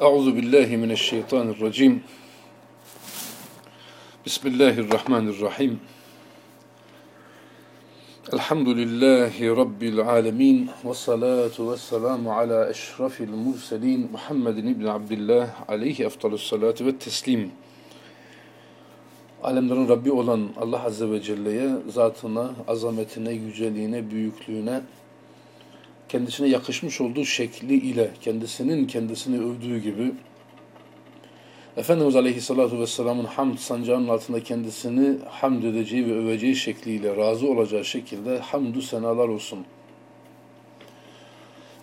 Euzu billahi mineşşeytanirracim. Bismillahirrahmanirrahim. Elhamdülillahi Rabbil alemin. Ve salatu ve selamu ala eşrafil murselin. Muhammedin İbni Abdillah aleyhi eftalus salatu ve teslim. Alemlerin Rabbi olan Allah Azze ve Celle'ye, zatına, azametine, yüceliğine, büyüklüğüne, kendisine yakışmış olduğu şekli ile kendisinin kendisini övdüğü gibi Efendimiz Aleyhisselatü Vesselam'ın hamd sancağının altında kendisini hamd edeceği ve öveceği şekliyle razı olacağı şekilde hamdü senalar olsun.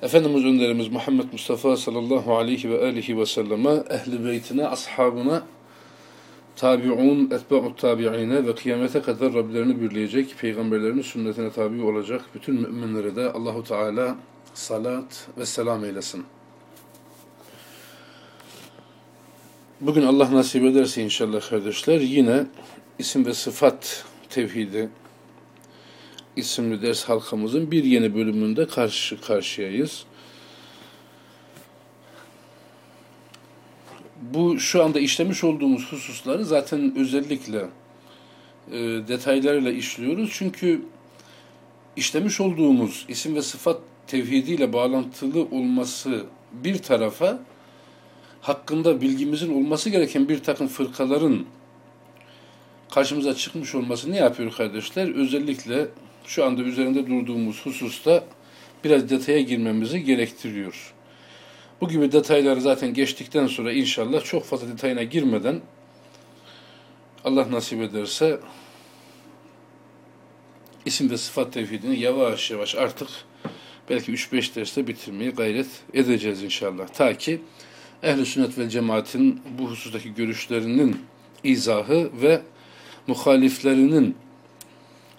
Efendimiz önderimiz Muhammed Mustafa sallallahu aleyhi ve aleyhi ve selleme, ehli beytine, ashabına, tabi'un, etba'ut tabi'ine ve kıyamete kadar Rablerini birleyecek, peygamberlerin sünnetine tabi olacak bütün müminlere de Allahu Teala salat ve selam eylesin. Bugün Allah nasip ederse inşallah kardeşler yine isim ve sıfat tevhidi isimli ders halkamızın bir yeni bölümünde karşı karşıyayız. Bu şu anda işlemiş olduğumuz hususları zaten özellikle e, detaylarıyla işliyoruz. Çünkü işlemiş olduğumuz isim ve sıfat tevhidiyle bağlantılı olması bir tarafa hakkında bilgimizin olması gereken bir takım fırkaların karşımıza çıkmış olması ne yapıyor kardeşler? Özellikle şu anda üzerinde durduğumuz hususta biraz detaya girmemizi gerektiriyor. Bu gibi detayları zaten geçtikten sonra inşallah çok fazla detayına girmeden Allah nasip ederse isim ve sıfat tevhidini yavaş yavaş artık belki 3-5 derste bitirmeye gayret edeceğiz inşallah. Ta ki ehl sünnet ve cemaatin bu husustaki görüşlerinin izahı ve muhaliflerinin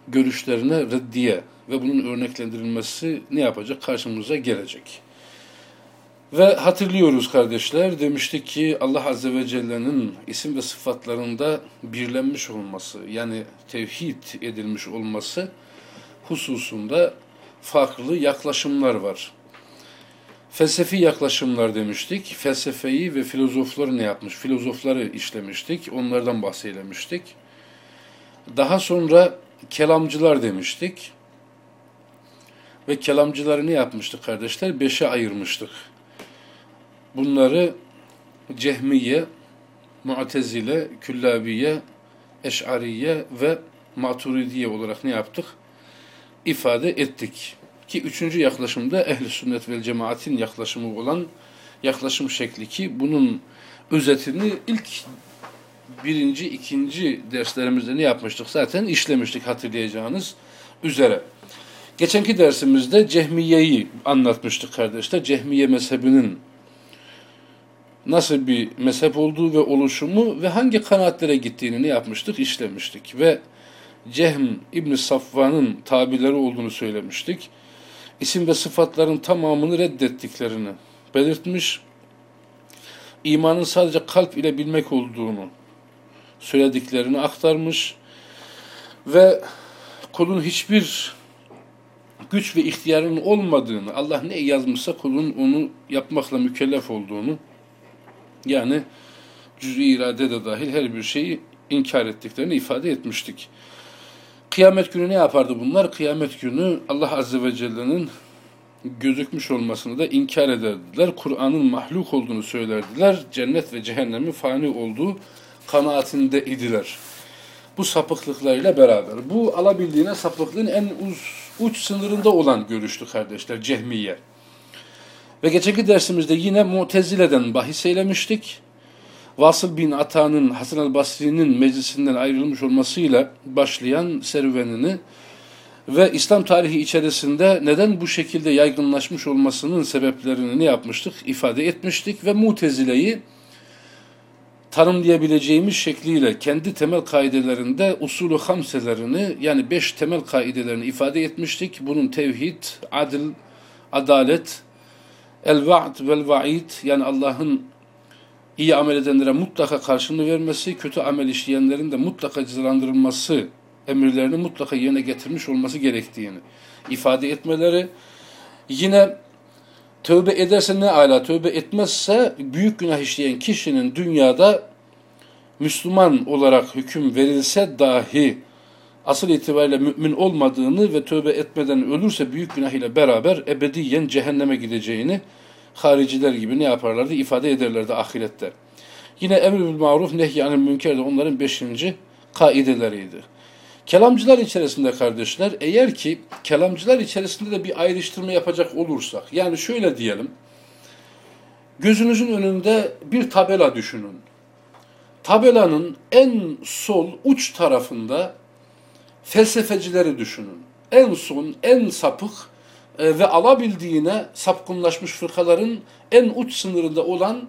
görüşlerine reddiye ve bunun örneklendirilmesi ne yapacak? Karşımıza gelecek. Ve hatırlıyoruz kardeşler, demiştik ki Allah Azze ve Celle'nin isim ve sıfatlarında birlenmiş olması, yani tevhid edilmiş olması hususunda farklı yaklaşımlar var. Felsefi yaklaşımlar demiştik. Felsefeyi ve filozofları ne yapmış? Filozofları işlemiştik. Onlardan bahseylemiştik. Daha sonra kelamcılar demiştik. Ve kelamcıları ne yapmıştık kardeşler? Beşe ayırmıştık. Bunları Cehmiye, Mu'tezile, Küllabiye, Eş'ariye ve Maturidiye olarak ne yaptık? İfade ettik. Ki üçüncü yaklaşımda ehli sünnet ve cemaatin yaklaşımı olan yaklaşım şekli ki bunun özetini ilk birinci, ikinci derslerimizde ne yapmıştık? Zaten işlemiştik hatırlayacağınız üzere. Geçenki dersimizde Cehmiye'yi anlatmıştık kardeşler. Cehmiye mezhebinin nasıl bir mezhep olduğu ve oluşumu ve hangi kanaatlere gittiğini ne yapmıştık? işlemiştik. Ve Cehm İbn Safvan'ın tabileri olduğunu söylemiştik. İsim ve sıfatların tamamını reddettiklerini belirtmiş. İmanın sadece kalp ile bilmek olduğunu söylediklerini aktarmış. Ve kulun hiçbir güç ve ihtiyarının olmadığını, Allah ne yazmışsa kulun onu yapmakla mükellef olduğunu, yani cüz-i irade de dahil her bir şeyi inkar ettiklerini ifade etmiştik. Kıyamet günü ne yapardı bunlar? Kıyamet günü Allah Azze ve Celle'nin gözükmüş olmasını da inkar ederdiler. Kur'an'ın mahluk olduğunu söylerdiler. Cennet ve cehennemin fani olduğu kanaatinde idiler. Bu sapıklıklarıyla beraber. Bu alabildiğine sapıklığın en uç, sınırında olan görüştü kardeşler. Cehmiye. Ve geçenki dersimizde yine Mutezile'den bahis eylemiştik. Vasıl bin Ata'nın Hasan el-Basri'nin meclisinden ayrılmış olmasıyla başlayan serüvenini ve İslam tarihi içerisinde neden bu şekilde yaygınlaşmış olmasının sebeplerini ne yapmıştık? ifade etmiştik ve Mutezile'yi tanımlayabileceğimiz şekliyle kendi temel kaidelerinde usulü hamselerini yani beş temel kaidelerini ifade etmiştik. Bunun tevhid, adil, adalet, el-va'd vel-va'id yani Allah'ın iyi amel edenlere mutlaka karşılığını vermesi, kötü amel işleyenlerin de mutlaka cezalandırılması emirlerini mutlaka yerine getirmiş olması gerektiğini ifade etmeleri, yine Tövbe ederse ne ala, tövbe etmezse büyük günah işleyen kişinin dünyada Müslüman olarak hüküm verilse dahi asıl itibariyle mümin olmadığını ve tövbe etmeden ölürse büyük günah ile beraber ebediyen cehenneme gideceğini hariciler gibi ne yaparlardı? ifade ederlerdi ahirette. Yine emr-ül maruf nehyanil münker de onların beşinci kaideleriydi. Kelamcılar içerisinde kardeşler eğer ki kelamcılar içerisinde de bir ayrıştırma yapacak olursak yani şöyle diyelim gözünüzün önünde bir tabela düşünün. Tabelanın en sol uç tarafında felsefecileri düşünün. En son, en sapık e, ve alabildiğine sapkınlaşmış fırkaların en uç sınırında olan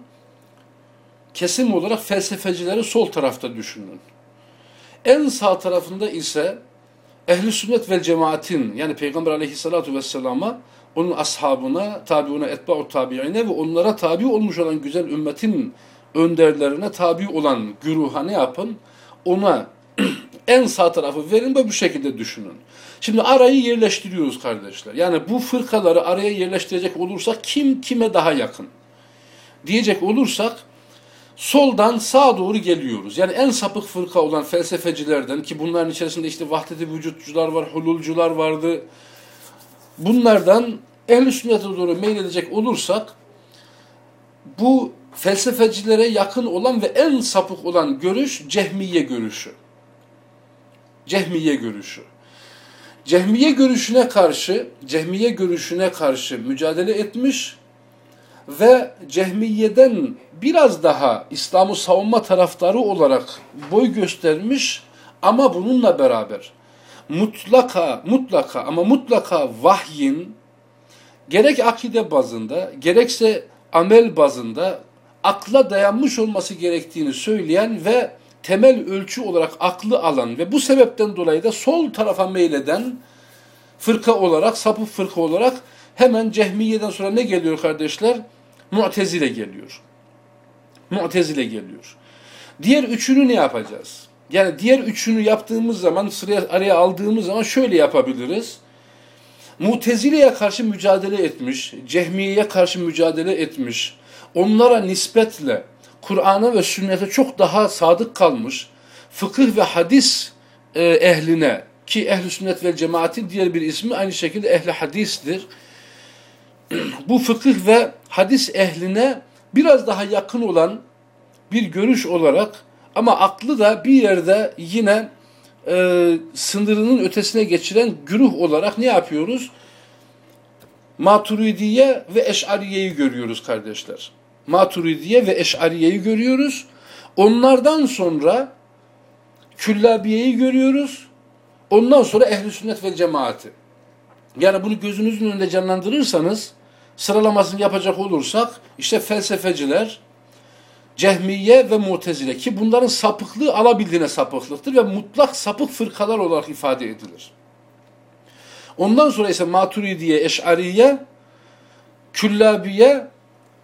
kesim olarak felsefecileri sol tarafta düşünün. En sağ tarafında ise ehli sünnet ve cemaatin yani Peygamber aleyhissalatu vesselama onun ashabına, tabiuna, etba'u tabiine ve onlara tabi olmuş olan güzel ümmetin önderlerine tabi olan güruha ne yapın? Ona en sağ tarafı verin ve bu şekilde düşünün. Şimdi arayı yerleştiriyoruz kardeşler. Yani bu fırkaları araya yerleştirecek olursak kim kime daha yakın? Diyecek olursak soldan sağa doğru geliyoruz. Yani en sapık fırka olan felsefecilerden ki bunların içerisinde işte vahdeti vücutçular var, hululcular vardı. Bunlardan ehl-i sünnete doğru meyledecek olursak bu felsefecilere yakın olan ve en sapık olan görüş cehmiye görüşü. Cehmiye görüşü. Cehmiye görüşüne karşı, cehmiye görüşüne karşı mücadele etmiş ve cehmiyeden biraz daha İslam'ı savunma taraftarı olarak boy göstermiş ama bununla beraber mutlaka mutlaka ama mutlaka vahyin gerek akide bazında gerekse amel bazında akla dayanmış olması gerektiğini söyleyen ve temel ölçü olarak aklı alan ve bu sebepten dolayı da sol tarafa meyleden fırka olarak, sapık fırka olarak hemen Cehmiye'den sonra ne geliyor kardeşler? Mu'tezile geliyor. Mu'tezile geliyor. Diğer üçünü ne yapacağız? Yani diğer üçünü yaptığımız zaman, sıraya araya aldığımız zaman şöyle yapabiliriz. Mutezile'ye karşı mücadele etmiş, Cehmiye'ye karşı mücadele etmiş, onlara nispetle Kur'an'a ve sünnete çok daha sadık kalmış, fıkıh ve hadis e, ehline ki ehli sünnet ve cemaatin diğer bir ismi aynı şekilde ehli hadistir. Bu fıkıh ve hadis ehline biraz daha yakın olan bir görüş olarak ama aklı da bir yerde yine e, sınırının ötesine geçiren güruh olarak ne yapıyoruz? Maturidiye ve Eş'ariye'yi görüyoruz kardeşler. Maturidiye ve Eş'ariye'yi görüyoruz. Onlardan sonra Küllabiye'yi görüyoruz. Ondan sonra ehli sünnet ve cemaati. Yani bunu gözünüzün önünde canlandırırsanız sıralamasını yapacak olursak işte felsefeciler, Cehmiye ve Mutezile ki bunların sapıklığı alabildiğine sapıklıktır ve mutlak sapık fırkalar olarak ifade edilir. Ondan sonra ise Maturidiye, Eş'ariye, Küllabiye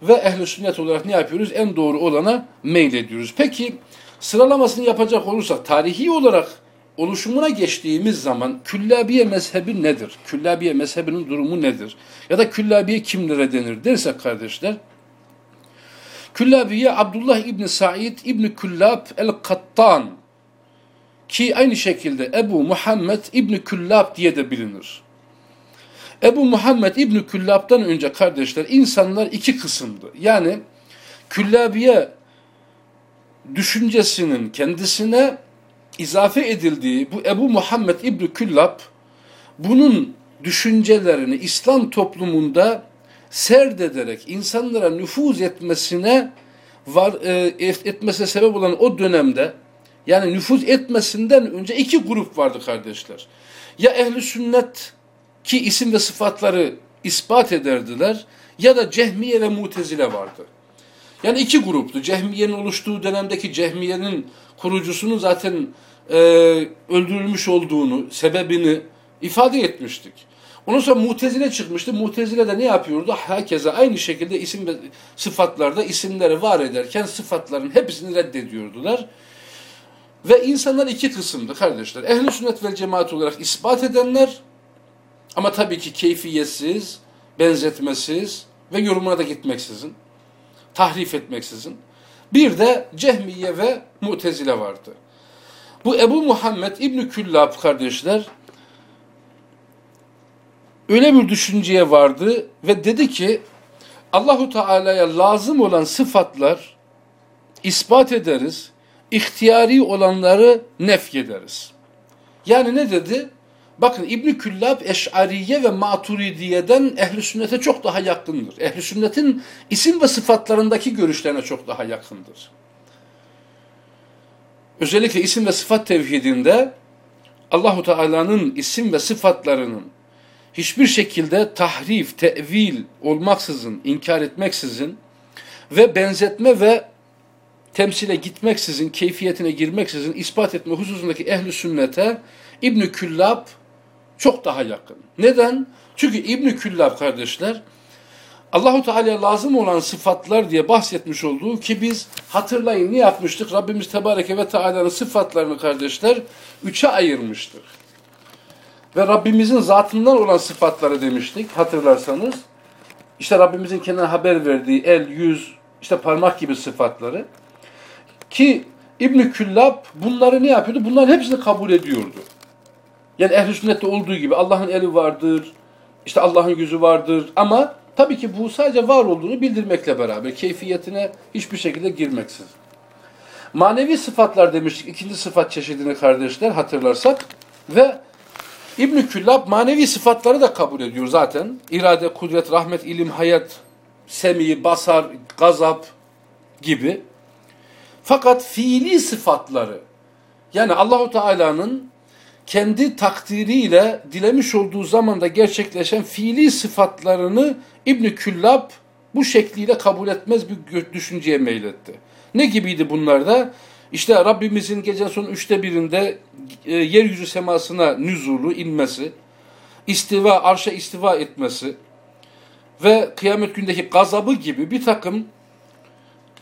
ve ehl sünnet olarak ne yapıyoruz? En doğru olana meylediyoruz. Peki sıralamasını yapacak olursak tarihi olarak oluşumuna geçtiğimiz zaman Küllabiye mezhebi nedir? Küllabiye mezhebinin durumu nedir? Ya da Küllabiye kimlere denir dersek kardeşler Küllabiye Abdullah İbni Said İbni Küllab el-Kattan ki aynı şekilde Ebu Muhammed İbni Küllab diye de bilinir. Ebu Muhammed İbni Küllab'dan önce kardeşler insanlar iki kısımdı. Yani Küllabiye düşüncesinin kendisine izafe edildiği bu Ebu Muhammed İbni Küllab bunun düşüncelerini İslam toplumunda serdederek insanlara nüfuz etmesine var e, etmesine sebep olan o dönemde yani nüfuz etmesinden önce iki grup vardı kardeşler. Ya ehli sünnet ki isim ve sıfatları ispat ederdiler ya da Cehmiye ve Mutezile vardı. Yani iki gruptu. Cehmiye'nin oluştuğu dönemdeki Cehmiye'nin kurucusunun zaten e, öldürülmüş olduğunu, sebebini ifade etmiştik. Ondan sonra Mutezile çıkmıştı. Mutezile de ne yapıyordu? Herkese aynı şekilde isim ve sıfatlarda isimleri var ederken sıfatların hepsini reddediyordular. Ve insanlar iki kısımdı kardeşler. Ehl-i sünnet vel cemaat olarak ispat edenler ama tabii ki keyfiyetsiz, benzetmesiz, ve yorumuna da gitmeksizin, tahrif etmeksizin. Bir de Cehmiye ve Mutezile vardı. Bu Ebu Muhammed İbn Küllab kardeşler öyle bir düşünceye vardı ve dedi ki Allahu Teala'ya lazım olan sıfatlar ispat ederiz, ihtiyari olanları nef ederiz. Yani ne dedi? Bakın İbn Küllab Eş'ariye ve Maturidiye'den ehli sünnete çok daha yakındır. Ehli sünnetin isim ve sıfatlarındaki görüşlerine çok daha yakındır. Özellikle isim ve sıfat tevhidinde Allahu Teala'nın isim ve sıfatlarının hiçbir şekilde tahrif, tevil olmaksızın, inkar etmeksizin ve benzetme ve temsile gitmeksizin, keyfiyetine girmeksizin ispat etme hususundaki ehli sünnete İbn Küllab çok daha yakın. Neden? Çünkü İbn Küllab kardeşler Allahu Teala'ya lazım olan sıfatlar diye bahsetmiş olduğu ki biz hatırlayın ne yapmıştık? Rabbimiz Tebareke ve Teala'nın sıfatlarını kardeşler üçe ayırmıştık. Ve Rabbimizin zatından olan sıfatları demiştik hatırlarsanız. İşte Rabbimizin kendine haber verdiği el, yüz, işte parmak gibi sıfatları. Ki İbn Küllab bunları ne yapıyordu? Bunların hepsini kabul ediyordu. Yani ehl sünnette olduğu gibi Allah'ın eli vardır, işte Allah'ın yüzü vardır ama tabii ki bu sadece var olduğunu bildirmekle beraber keyfiyetine hiçbir şekilde girmeksiz. Manevi sıfatlar demiştik ikinci sıfat çeşidini kardeşler hatırlarsak ve İbn Küllab manevi sıfatları da kabul ediyor zaten. İrade, kudret, rahmet, ilim, hayat, semi, basar, gazap gibi. Fakat fiili sıfatları yani Allahu Teala'nın kendi takdiriyle dilemiş olduğu zamanda gerçekleşen fiili sıfatlarını İbn Küllab bu şekliyle kabul etmez bir düşünceye meyletti. Ne gibiydi bunlar da? İşte Rabbimizin gece sonu üçte birinde e, yeryüzü semasına nüzulu inmesi, istiva, arşa istiva etmesi ve kıyamet gündeki gazabı gibi bir takım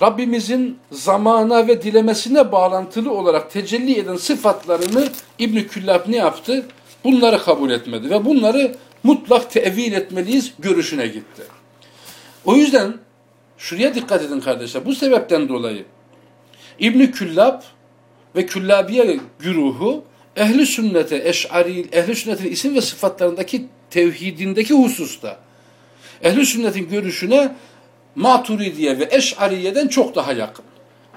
Rabbimizin zamana ve dilemesine bağlantılı olarak tecelli eden sıfatlarını İbn Küllab ne yaptı? Bunları kabul etmedi ve bunları mutlak tevil etmeliyiz görüşüne gitti. O yüzden şuraya dikkat edin kardeşler. Bu sebepten dolayı İbn Küllab ve Küllabiye güruhu ehli sünnete, eş'ari, ehli sünnetin isim ve sıfatlarındaki tevhidindeki hususta ehli sünnetin görüşüne Maturidiye ve Eş'ariye'den çok daha yakın.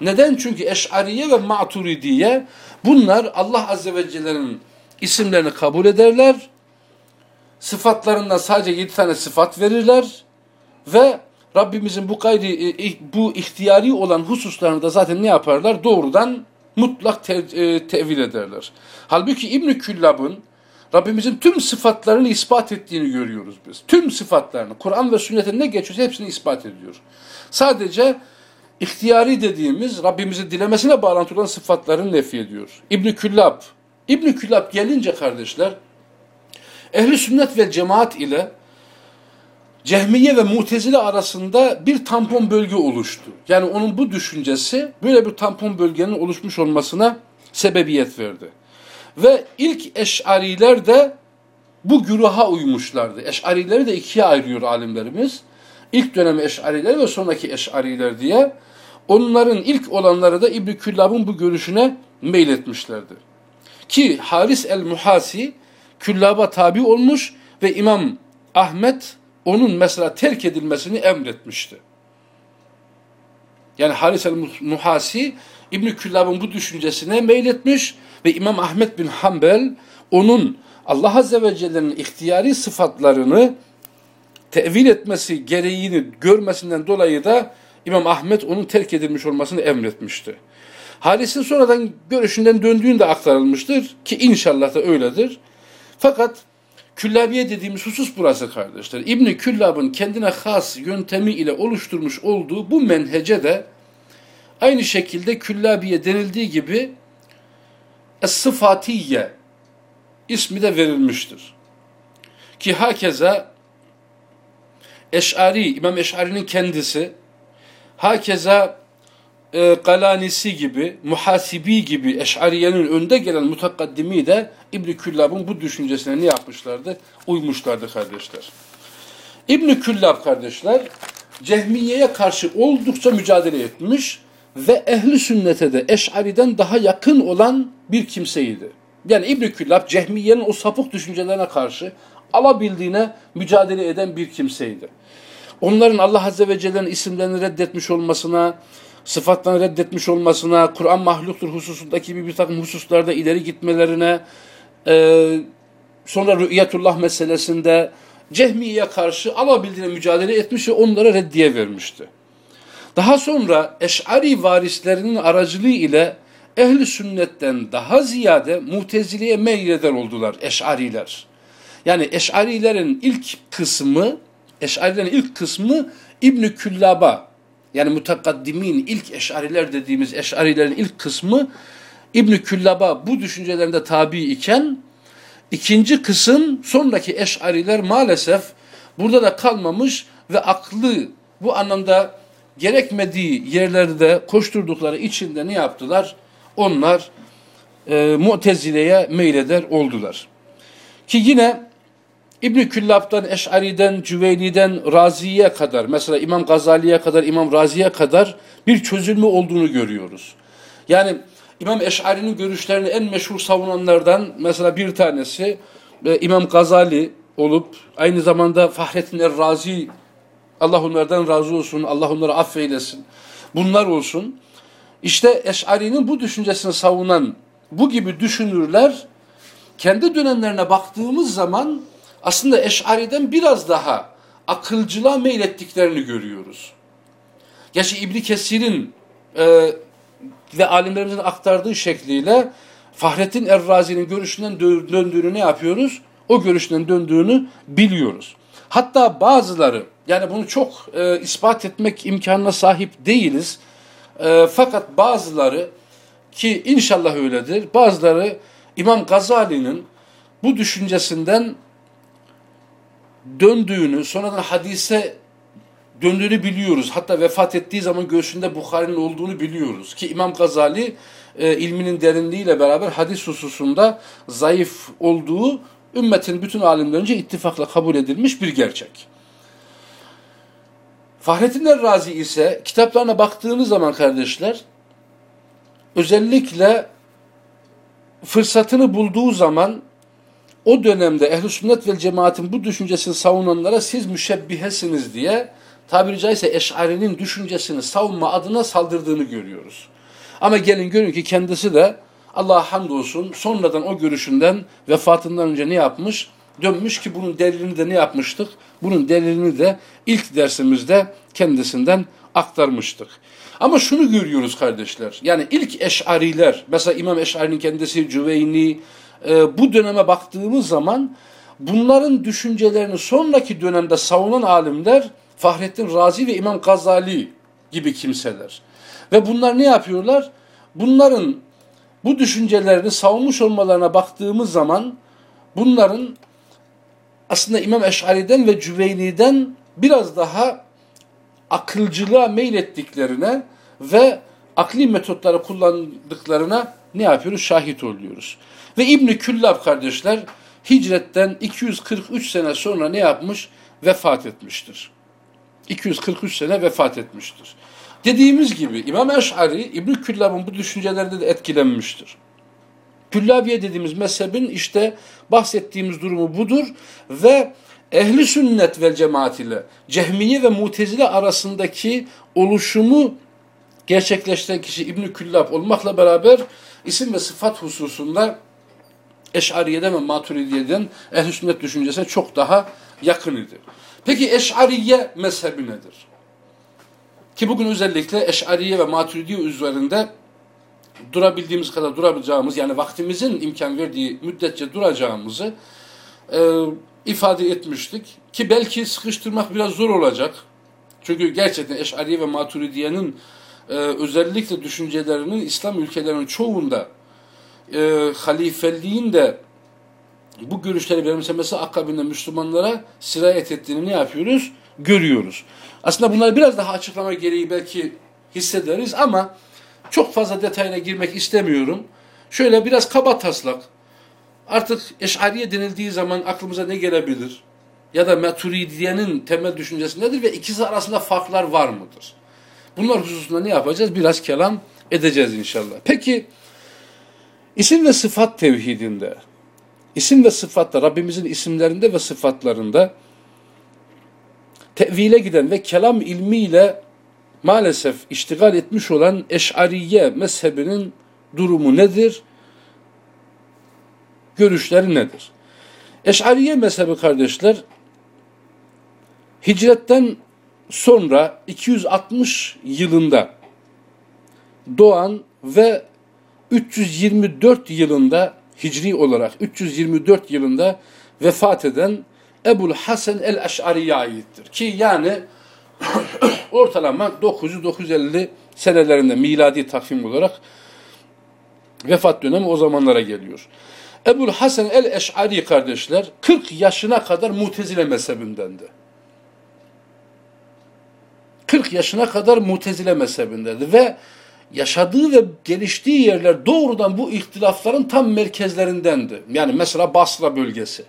Neden? Çünkü Eş'ariye ve Maturidiye bunlar Allah Azze ve Celle'nin isimlerini kabul ederler. Sıfatlarından sadece yedi tane sıfat verirler ve Rabbimizin bu gayri e, bu ihtiyari olan hususlarını da zaten ne yaparlar? Doğrudan mutlak te, e, tevil ederler. Halbuki İbn Küllab'ın Rabbimizin tüm sıfatlarını ispat ettiğini görüyoruz biz. Tüm sıfatlarını. Kur'an ve sünnete ne geçiyorsa hepsini ispat ediyor. Sadece ihtiyari dediğimiz Rabbimizin dilemesine bağlantılı olan sıfatlarını nefi ediyor. İbn Küllab. İbn Küllab gelince kardeşler ehli sünnet ve cemaat ile Cehmiye ve Mutezile arasında bir tampon bölge oluştu. Yani onun bu düşüncesi böyle bir tampon bölgenin oluşmuş olmasına sebebiyet verdi. Ve ilk eşariler de bu güruha uymuşlardı. Eşarileri de ikiye ayırıyor alimlerimiz. İlk dönemi eşariler ve sonraki eşariler diye. Onların ilk olanları da İbn Küllab'ın bu görüşüne meyletmişlerdi. Ki Haris el-Muhasi Küllab'a tabi olmuş ve İmam Ahmet onun mesela terk edilmesini emretmişti. Yani Haris el-Muhasi İbn Küllab'ın bu düşüncesine meyletmiş ve İmam Ahmet bin Hanbel onun Allah Azze ve Celle'nin ihtiyari sıfatlarını tevil etmesi gereğini görmesinden dolayı da İmam Ahmet onun terk edilmiş olmasını emretmişti. Halis'in sonradan görüşünden döndüğünde aktarılmıştır ki inşallah da öyledir. Fakat Küllabiye dediğimiz husus burası kardeşler. İbni Küllab'ın kendine has yöntemi ile oluşturmuş olduğu bu menhece de aynı şekilde Küllabiye denildiği gibi Es-Sıfatiye ismi de verilmiştir. Ki hakeza Eş'ari, İmam Eş'ari'nin kendisi hakeza e, Galanisi gibi, Muhasibi gibi Eş'ariye'nin önde gelen mutakaddimi de İbn-i Küllab'ın bu düşüncesine ne yapmışlardı? Uymuşlardı kardeşler. İbn Küllab kardeşler Cehmiye'ye karşı oldukça mücadele etmiş ve ehli sünnete de Eş'ari'den daha yakın olan bir kimseydi. Yani İbn Küllab Cehmiye'nin o sapık düşüncelerine karşı alabildiğine mücadele eden bir kimseydi. Onların Allah Azze ve Celle'nin isimlerini reddetmiş olmasına, sıfatlarını reddetmiş olmasına, Kur'an mahluktur hususundaki bir, bir takım hususlarda ileri gitmelerine, e, sonra rü'yetullah meselesinde Cehmiye karşı alabildiğine mücadele etmiş ve onlara reddiye vermişti. Daha sonra Eş'ari varislerinin aracılığı ile ehli sünnetten daha ziyade muteziliye meyleder oldular Eş'ariler. Yani Eş'arilerin ilk kısmı, Eş'arilerin ilk kısmı İbn Küllaba yani mutakaddimin ilk Eş'ariler dediğimiz Eş'arilerin ilk kısmı İbn Küllaba bu düşüncelerinde tabi iken ikinci kısım sonraki Eş'ariler maalesef burada da kalmamış ve aklı bu anlamda gerekmediği yerlerde koşturdukları içinde ne yaptılar? Onlar e, Mu'tezile'ye meyleder oldular. Ki yine İbn-i Küllab'dan, Eş'ari'den, Cüveyli'den, Razi'ye kadar, mesela İmam Gazali'ye kadar, İmam Razi'ye kadar bir çözülme olduğunu görüyoruz. Yani İmam Eş'ari'nin görüşlerini en meşhur savunanlardan mesela bir tanesi e, İmam Gazali olup aynı zamanda Fahrettin Er-Razi Allah onlardan razı olsun, Allah onları affeylesin. Bunlar olsun. İşte Eş'ari'nin bu düşüncesini savunan bu gibi düşünürler kendi dönemlerine baktığımız zaman aslında Eş'ari'den biraz daha akılcılığa meylettiklerini görüyoruz. Gerçi İbni Kesir'in e, ve alimlerimizin aktardığı şekliyle Fahrettin Errazi'nin görüşünden döndüğünü ne yapıyoruz? O görüşünden döndüğünü biliyoruz. Hatta bazıları yani bunu çok e, ispat etmek imkanına sahip değiliz. E, fakat bazıları ki inşallah öyledir. Bazıları İmam Gazali'nin bu düşüncesinden döndüğünü, sonradan hadise döndüğünü biliyoruz. Hatta vefat ettiği zaman göğsünde Bukhari'nin olduğunu biliyoruz. Ki İmam Gazali e, ilminin derinliğiyle beraber hadis hususunda zayıf olduğu ümmetin bütün alimlerince ittifakla kabul edilmiş bir gerçek. Fahrettin Razi ise kitaplarına baktığınız zaman kardeşler özellikle fırsatını bulduğu zaman o dönemde ehl sünnet ve cemaatin bu düşüncesini savunanlara siz müşebbihesiniz diye tabiri caizse Eş'ari'nin düşüncesini savunma adına saldırdığını görüyoruz. Ama gelin görün ki kendisi de Allah'a hamdolsun sonradan o görüşünden vefatından önce ne yapmış? Dönmüş ki bunun delilini de ne yapmıştık? Bunun delilini de ilk dersimizde kendisinden aktarmıştık. Ama şunu görüyoruz kardeşler. Yani ilk eşariler, mesela İmam Eşari'nin kendisi Cüveyni, e, bu döneme baktığımız zaman bunların düşüncelerini sonraki dönemde savunan alimler Fahrettin Razi ve İmam Gazali gibi kimseler. Ve bunlar ne yapıyorlar? Bunların bu düşüncelerini savunmuş olmalarına baktığımız zaman bunların aslında İmam Eş'ari'den ve Cüveyni'den biraz daha akılcılığa meylettiklerine ve akli metotları kullandıklarına ne yapıyoruz? Şahit oluyoruz. Ve İbni Küllab kardeşler hicretten 243 sene sonra ne yapmış? Vefat etmiştir. 243 sene vefat etmiştir. Dediğimiz gibi İmam Eş'ari İbn Küllab'ın bu düşüncelerinde de etkilenmiştir. Küllabiye dediğimiz mezhebin işte bahsettiğimiz durumu budur ve ehli sünnet vel cemaat ile cehmiye ve mutezile arasındaki oluşumu gerçekleştiren kişi İbn Küllab olmakla beraber isim ve sıfat hususunda Eş'ariyeden ve Maturidiye'den ehl sünnet düşüncesine çok daha yakın idi. Peki Eş'ariye mezhebi nedir? Ki bugün özellikle Eş'ariye ve Maturidiye üzerinde durabildiğimiz kadar durabileceğimiz yani vaktimizin imkan verdiği müddetçe duracağımızı e, ifade etmiştik. Ki belki sıkıştırmak biraz zor olacak. Çünkü gerçekten Eş'ariye ve Maturidiye'nin e, özellikle düşüncelerinin İslam ülkelerinin çoğunda e, halifeliğin de bu görüşleri benimsemesi akabinde Müslümanlara sirayet ettiğini ne yapıyoruz? Görüyoruz. Aslında bunları biraz daha açıklama gereği belki hissederiz ama çok fazla detayına girmek istemiyorum. Şöyle biraz kaba taslak. Artık eşariye denildiği zaman aklımıza ne gelebilir? ya da Maturidiye'nin temel düşüncesi nedir ve ikisi arasında farklar var mıdır? Bunlar hususunda ne yapacağız? Biraz kelam edeceğiz inşallah. Peki isim ve sıfat tevhidinde, isim ve sıfatta, Rabbimizin isimlerinde ve sıfatlarında tevhile giden ve kelam ilmiyle maalesef iştigal etmiş olan Eş'ariye mezhebinin durumu nedir? Görüşleri nedir? Eş'ariye mezhebi kardeşler hicretten sonra 260 yılında doğan ve 324 yılında hicri olarak 324 yılında vefat eden Ebul Hasan el-Eş'ari'ye aittir. Ki yani ortalama 900-950 senelerinde miladi takvim olarak vefat dönemi o zamanlara geliyor. Ebul Hasan el-Eş'ari kardeşler 40 yaşına kadar mutezile mezhebindendi. 40 yaşına kadar mutezile mezhebindendi ve yaşadığı ve geliştiği yerler doğrudan bu ihtilafların tam merkezlerindendi. Yani mesela Basra bölgesi.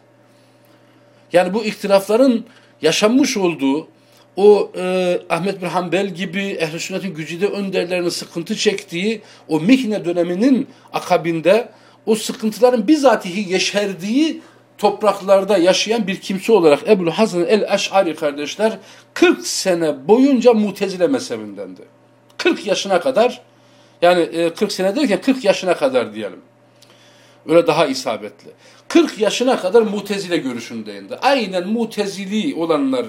Yani bu ihtilafların yaşanmış olduğu o e, Ahmet bin Hanbel gibi ehl-i sünnetin gücüde önderlerinin sıkıntı çektiği o mihne döneminin akabinde o sıkıntıların bizatihi yeşerdiği topraklarda yaşayan bir kimse olarak Ebu Hasan el-Eş'ari kardeşler 40 sene boyunca mutezile mezhebindendi. 40 yaşına kadar yani 40 e, sene derken 40 yaşına kadar diyelim. Öyle daha isabetli. 40 yaşına kadar mutezile görüşündeydi. Aynen mutezili olanlar,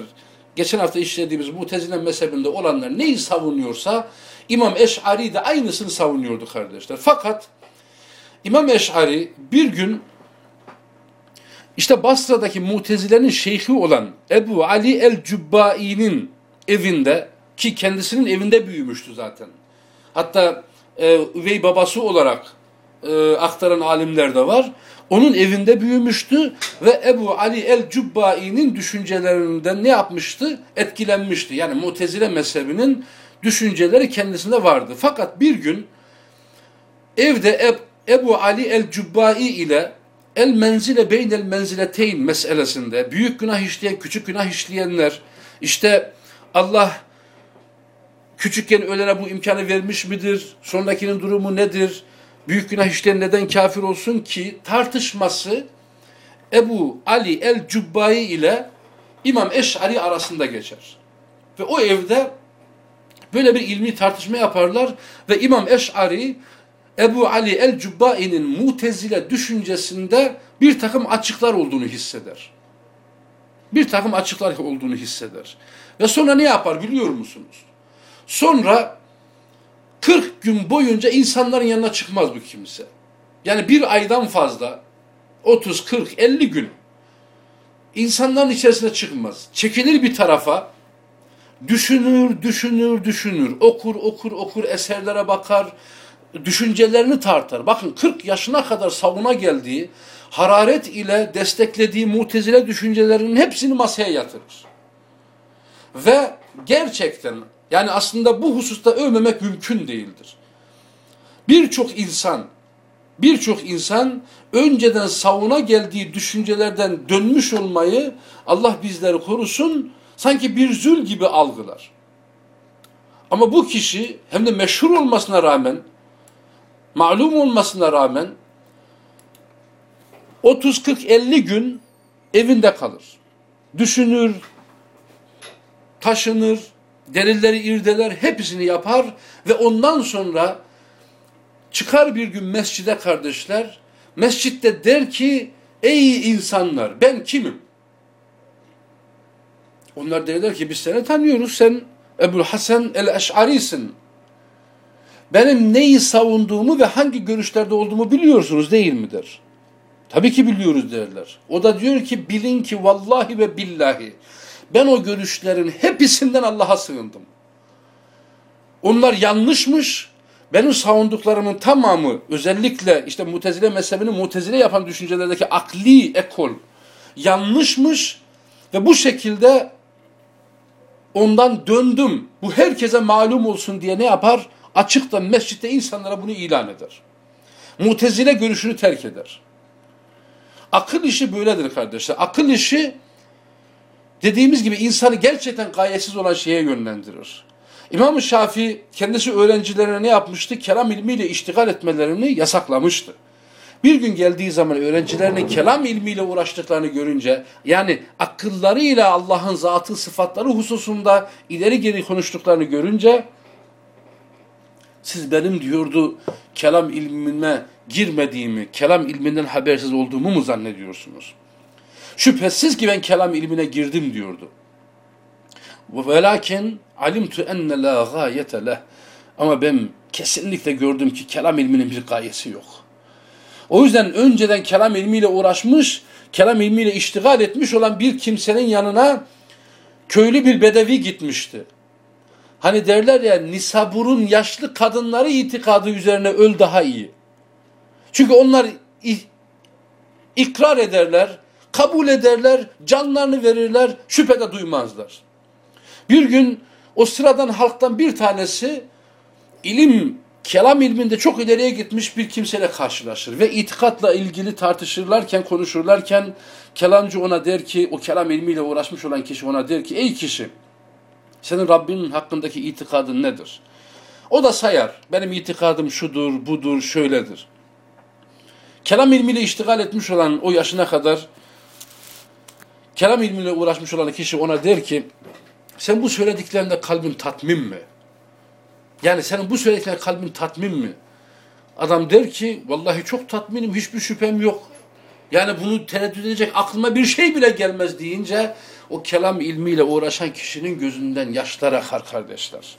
geçen hafta işlediğimiz mutezile mezhebinde olanlar neyi savunuyorsa İmam Eş'ari de aynısını savunuyordu kardeşler. Fakat İmam Eş'ari bir gün işte Basra'daki mutezilerin şeyhi olan Ebu Ali el-Cübbai'nin evinde ki kendisinin evinde büyümüştü zaten. Hatta e, üvey babası olarak e, aktaran alimler de var. Onun evinde büyümüştü ve Ebu Ali el-Cübbai'nin düşüncelerinden ne yapmıştı? Etkilenmişti. Yani mutezile mezhebinin düşünceleri kendisinde vardı. Fakat bir gün evde Eb Ebu Ali el-Cübbai ile el menzile beynel menzileteyn meselesinde büyük günah işleyen, küçük günah işleyenler işte Allah küçükken ölene bu imkanı vermiş midir? Sonrakinin durumu nedir? Büyük günah işleyen neden kafir olsun ki tartışması Ebu Ali el-Cübbai ile İmam Eş'ari arasında geçer. Ve o evde böyle bir ilmi tartışma yaparlar ve İmam Eş'ari Ebu Ali el-Cübbai'nin mutezile düşüncesinde bir takım açıklar olduğunu hisseder. Bir takım açıklar olduğunu hisseder. Ve sonra ne yapar biliyor musunuz? Sonra 40 gün boyunca insanların yanına çıkmaz bu kimse. Yani bir aydan fazla 30, 40, 50 gün insanların içerisine çıkmaz. Çekilir bir tarafa düşünür, düşünür, düşünür. Okur, okur, okur, eserlere bakar, düşüncelerini tartar. Bakın 40 yaşına kadar savuna geldiği, hararet ile desteklediği mutezile düşüncelerinin hepsini masaya yatırır. Ve gerçekten yani aslında bu hususta övmemek mümkün değildir. Birçok insan, birçok insan önceden savuna geldiği düşüncelerden dönmüş olmayı Allah bizleri korusun sanki bir zül gibi algılar. Ama bu kişi hem de meşhur olmasına rağmen malum olmasına rağmen 30 40 50 gün evinde kalır. Düşünür, taşınır, delilleri irdeler, hepsini yapar ve ondan sonra çıkar bir gün mescide kardeşler, mescitte der ki, ey insanlar ben kimim? Onlar derler ki biz seni tanıyoruz, sen Ebu Hasan el-Eş'arisin benim neyi savunduğumu ve hangi görüşlerde olduğumu biliyorsunuz değil midir? Tabii ki biliyoruz derler. O da diyor ki bilin ki vallahi ve billahi ben o görüşlerin hepsinden Allah'a sığındım. Onlar yanlışmış. Benim savunduklarımın tamamı özellikle işte mutezile mezhebini mutezile yapan düşüncelerdeki akli ekol yanlışmış ve bu şekilde ondan döndüm. Bu herkese malum olsun diye ne yapar? Açıkta mescitte insanlara bunu ilan eder. Mutezile görüşünü terk eder. Akıl işi böyledir kardeşler. Akıl işi dediğimiz gibi insanı gerçekten gayesiz olan şeye yönlendirir. İmam-ı Şafii kendisi öğrencilerine ne yapmıştı? Kelam ilmiyle iştigal etmelerini yasaklamıştı. Bir gün geldiği zaman öğrencilerinin kelam ilmiyle uğraştıklarını görünce yani akıllarıyla Allah'ın zatı sıfatları hususunda ileri geri konuştuklarını görünce siz benim diyordu kelam ilmine girmediğimi, kelam ilminden habersiz olduğumu mu zannediyorsunuz? Şüphesiz ki ben kelam ilmine girdim diyordu. Velakin alimtu enne la gayete leh. Ama ben kesinlikle gördüm ki kelam ilminin bir gayesi yok. O yüzden önceden kelam ilmiyle uğraşmış, kelam ilmiyle iştigal etmiş olan bir kimsenin yanına köylü bir bedevi gitmişti. Hani derler ya Nisabur'un yaşlı kadınları itikadı üzerine öl daha iyi. Çünkü onlar ikrar ederler, kabul ederler, canlarını verirler, şüphede duymazlar. Bir gün o sıradan halktan bir tanesi ilim, kelam ilminde çok ileriye gitmiş bir kimseyle karşılaşır ve itikatla ilgili tartışırlarken, konuşurlarken kelamcı ona der ki, o kelam ilmiyle uğraşmış olan kişi ona der ki, ey kişi, senin Rabbinin hakkındaki itikadın nedir? O da sayar, benim itikadım şudur, budur, şöyledir. Kelam ilmiyle iştigal etmiş olan o yaşına kadar, kelam ilmiyle uğraşmış olan kişi ona der ki, sen bu söylediklerinde kalbin tatmin mi? Yani senin bu söylediklerinde kalbin tatmin mi? Adam der ki vallahi çok tatminim hiçbir şüphem yok. Yani bunu tereddüt edecek aklıma bir şey bile gelmez deyince o kelam ilmiyle uğraşan kişinin gözünden yaşlar akar kardeşler.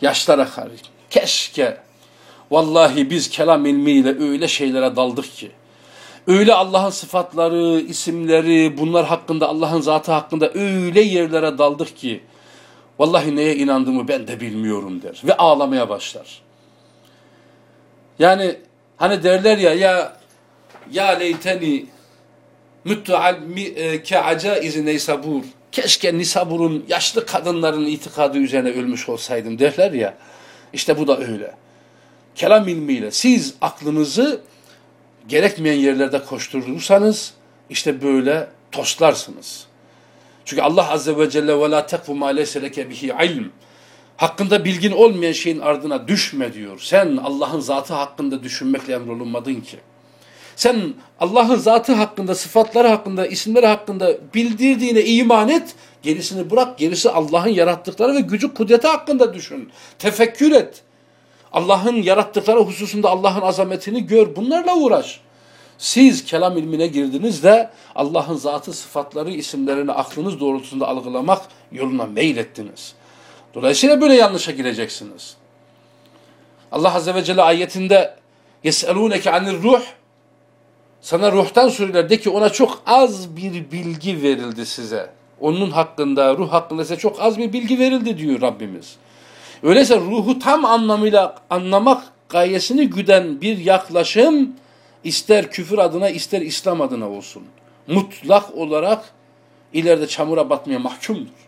Yaşlar akar. Keşke vallahi biz kelam ilmiyle öyle şeylere daldık ki Öyle Allah'ın sıfatları, isimleri, bunlar hakkında, Allah'ın zatı hakkında öyle yerlere daldık ki vallahi neye inandığımı ben de bilmiyorum der ve ağlamaya başlar. Yani hani derler ya ya ya leyteni müttu e, ke acaizi neysabur keşke Nisabur'un yaşlı kadınların itikadı üzerine ölmüş olsaydım derler ya işte bu da öyle. Kelam ilmiyle siz aklınızı gerekmeyen yerlerde koşturursanız işte böyle toslarsınız. Çünkü Allah Azze ve Celle ve la tekfu ma leyse leke bihi ilm. Hakkında bilgin olmayan şeyin ardına düşme diyor. Sen Allah'ın zatı hakkında düşünmekle emrolunmadın ki. Sen Allah'ın zatı hakkında, sıfatları hakkında, isimleri hakkında bildirdiğine iman et. Gerisini bırak. Gerisi Allah'ın yarattıkları ve gücü kudreti hakkında düşün. Tefekkür et. Allah'ın yarattıkları hususunda Allah'ın azametini gör. Bunlarla uğraş. Siz kelam ilmine girdiniz de Allah'ın zatı, sıfatları, isimlerini aklınız doğrultusunda algılamak yoluna meylettiniz. Dolayısıyla böyle yanlışa gireceksiniz. Allah Azze ve Celle ayetinde يَسْأَلُونَكَ عَنِ ruh Sana ruhtan soruyorlar. De ki ona çok az bir bilgi verildi size. Onun hakkında, ruh hakkında size çok az bir bilgi verildi diyor Rabbimiz. Öyleyse ruhu tam anlamıyla anlamak gayesini güden bir yaklaşım ister küfür adına ister İslam adına olsun. Mutlak olarak ileride çamura batmaya mahkumdur.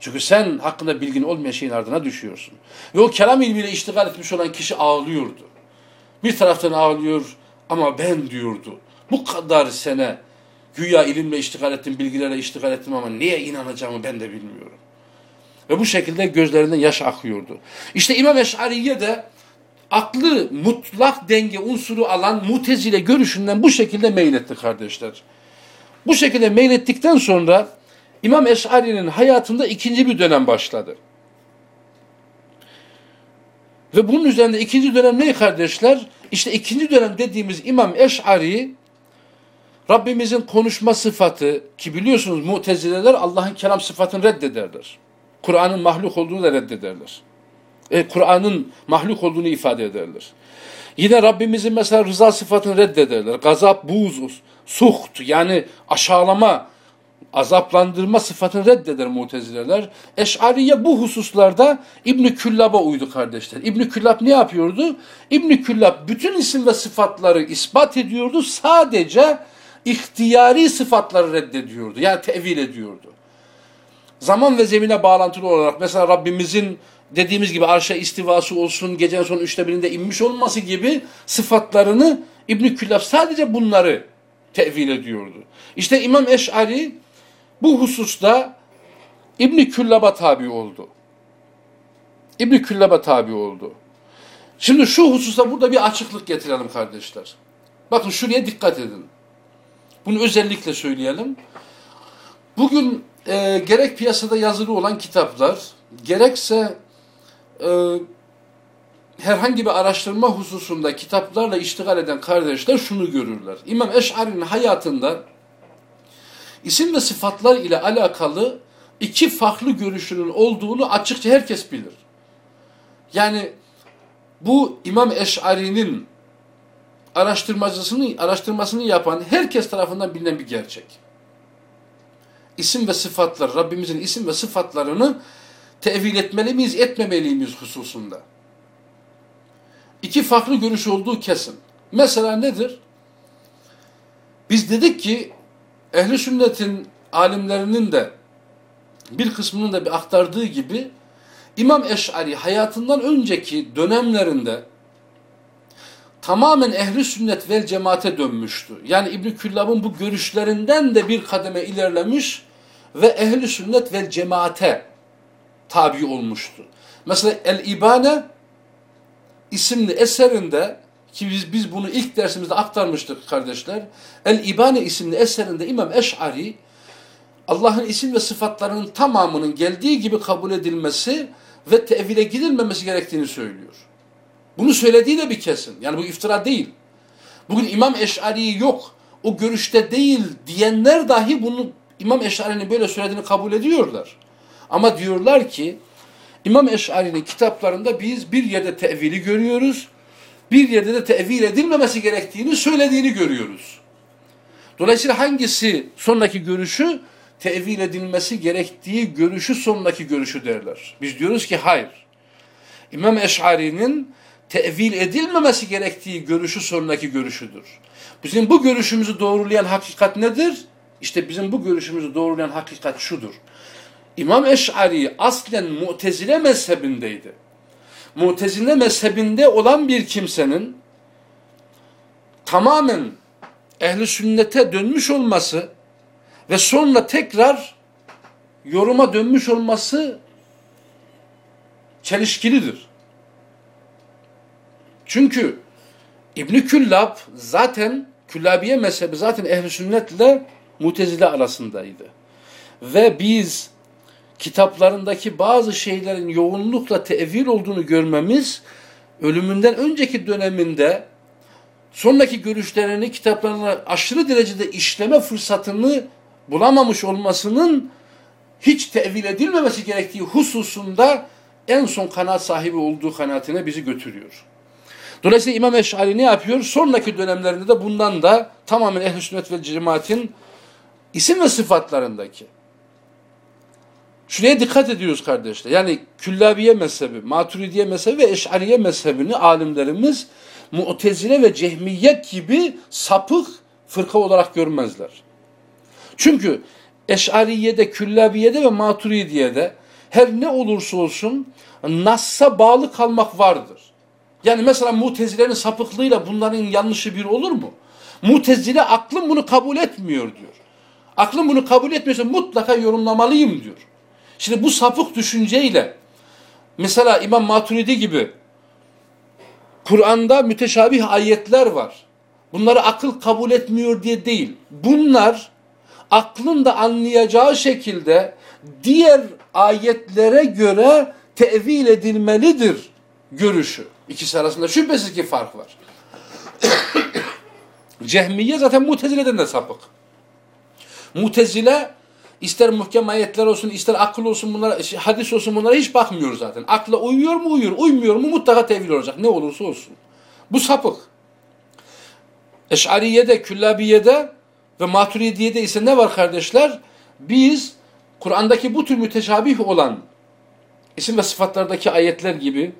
Çünkü sen hakkında bilgin olmayan şeyin ardına düşüyorsun. Ve o kelam ilmiyle iştigal etmiş olan kişi ağlıyordu. Bir taraftan ağlıyor ama ben diyordu. Bu kadar sene güya ilimle iştigal ettim, bilgilerle iştigal ettim ama niye inanacağımı ben de bilmiyorum. Ve bu şekilde gözlerinden yaş akıyordu. İşte İmam Eş'ariye de aklı mutlak denge unsuru alan mutezile görüşünden bu şekilde meyletti kardeşler. Bu şekilde meylettikten sonra İmam Eş'ari'nin hayatında ikinci bir dönem başladı. Ve bunun üzerinde ikinci dönem ne kardeşler? İşte ikinci dönem dediğimiz İmam Eş'ari Rabbimizin konuşma sıfatı ki biliyorsunuz mutezileler Allah'ın kelam sıfatını reddederler. Kur'an'ın mahluk olduğunu da reddederler. E, Kur'an'ın mahluk olduğunu ifade ederler. Yine Rabbimizin mesela rıza sıfatını reddederler. Gazap, buz, suht yani aşağılama, azaplandırma sıfatını reddeder mutezileler. Eş'ariye bu hususlarda İbn Küllab'a uydu kardeşler. İbn Küllab ne yapıyordu? İbn Küllab bütün isim ve sıfatları ispat ediyordu. Sadece ihtiyari sıfatları reddediyordu. Yani tevil ediyordu zaman ve zemine bağlantılı olarak mesela Rabbimizin dediğimiz gibi arşa istivası olsun, gecenin son üçte birinde inmiş olması gibi sıfatlarını İbn-i Küllab sadece bunları tevil ediyordu. İşte İmam Eş'ari bu hususta İbni Küllab'a tabi oldu. İbni Küllab'a tabi oldu. Şimdi şu hususta burada bir açıklık getirelim kardeşler. Bakın şuraya dikkat edin. Bunu özellikle söyleyelim. Bugün e, gerek piyasada yazılı olan kitaplar, gerekse e, herhangi bir araştırma hususunda kitaplarla iştigal eden kardeşler şunu görürler. İmam Eş'ari'nin hayatında isim ve sıfatlar ile alakalı iki farklı görüşünün olduğunu açıkça herkes bilir. Yani bu İmam Eş'ari'nin araştırmacısını, araştırmasını yapan herkes tarafından bilinen bir gerçek. İsim ve sıfatlar, Rabbimizin isim ve sıfatlarını tevil etmeli miyiz, etmemeli miyiz hususunda. İki farklı görüş olduğu kesin. Mesela nedir? Biz dedik ki ehli sünnetin alimlerinin de bir kısmının da bir aktardığı gibi İmam Eş'ari hayatından önceki dönemlerinde tamamen ehli sünnet vel cemaate dönmüştü. Yani İbn Küllab'ın bu görüşlerinden de bir kademe ilerlemiş ve ehli sünnet vel cemaate tabi olmuştu. Mesela El İbane isimli eserinde ki biz, biz bunu ilk dersimizde aktarmıştık kardeşler. El İbane isimli eserinde İmam Eş'ari Allah'ın isim ve sıfatlarının tamamının geldiği gibi kabul edilmesi ve tevhile gidilmemesi gerektiğini söylüyor. Bunu söylediği de bir kesin. Yani bu iftira değil. Bugün İmam Eş'ari yok, o görüşte değil diyenler dahi bunu İmam Eş'ari'nin böyle söylediğini kabul ediyorlar. Ama diyorlar ki İmam Eş'ari'nin kitaplarında biz bir yerde tevili görüyoruz, bir yerde de tevil edilmemesi gerektiğini söylediğini görüyoruz. Dolayısıyla hangisi sonraki görüşü? Tevil edilmesi gerektiği görüşü sonraki görüşü derler. Biz diyoruz ki hayır. İmam Eş'ari'nin tevil edilmemesi gerektiği görüşü sonraki görüşüdür. Bizim bu görüşümüzü doğrulayan hakikat nedir? İşte bizim bu görüşümüzü doğrulayan hakikat şudur. İmam Eş'ari aslen Mu'tezile mezhebindeydi. Mu'tezile mezhebinde olan bir kimsenin tamamen ehli sünnete dönmüş olması ve sonra tekrar yoruma dönmüş olması çelişkilidir. Çünkü İbni Küllab zaten Küllabiye mezhebi zaten ehli sünnetle mutezile arasındaydı. Ve biz kitaplarındaki bazı şeylerin yoğunlukla tevil olduğunu görmemiz ölümünden önceki döneminde sonraki görüşlerini kitaplarına aşırı derecede işleme fırsatını bulamamış olmasının hiç tevil edilmemesi gerektiği hususunda en son kanaat sahibi olduğu kanaatine bizi götürüyor. Dolayısıyla İmam Eş'ari ne yapıyor? Sonraki dönemlerinde de bundan da tamamen ehl-i sünnet ve cemaatin isim ve sıfatlarındaki. Şuraya dikkat ediyoruz kardeşler. Yani Küllabiye mezhebi, Maturidiye mezhebi ve Eş'ariye mezhebini alimlerimiz Mu'tezile ve Cehmiye gibi sapık fırka olarak görmezler. Çünkü Eş'ariye'de, Küllabiye'de ve Maturidiye'de her ne olursa olsun Nas'a bağlı kalmak vardır. Yani mesela mutezilerin sapıklığıyla bunların yanlışı bir olur mu? Mutezile aklım bunu kabul etmiyor diyor. Aklım bunu kabul etmiyorsa mutlaka yorumlamalıyım diyor. Şimdi bu sapık düşünceyle mesela İmam Maturidi gibi Kur'an'da müteşabih ayetler var. Bunları akıl kabul etmiyor diye değil. Bunlar aklın da anlayacağı şekilde diğer ayetlere göre tevil edilmelidir görüşü. İkisi arasında şüphesiz ki fark var. Cehmiye zaten Mutezile'den de sapık. Mutezile ister muhkem ayetler olsun, ister akıl olsun, bunlara, şey, hadis olsun bunlara hiç bakmıyor zaten. Akla uyuyor mu uyuyor, uymuyor mu mutlaka tevil olacak. Ne olursa olsun. Bu sapık. Eş'ariye'de, Küllabiye'de ve Maturidiye'de ise ne var kardeşler? Biz Kur'an'daki bu tür müteşabih olan isim ve sıfatlardaki ayetler gibi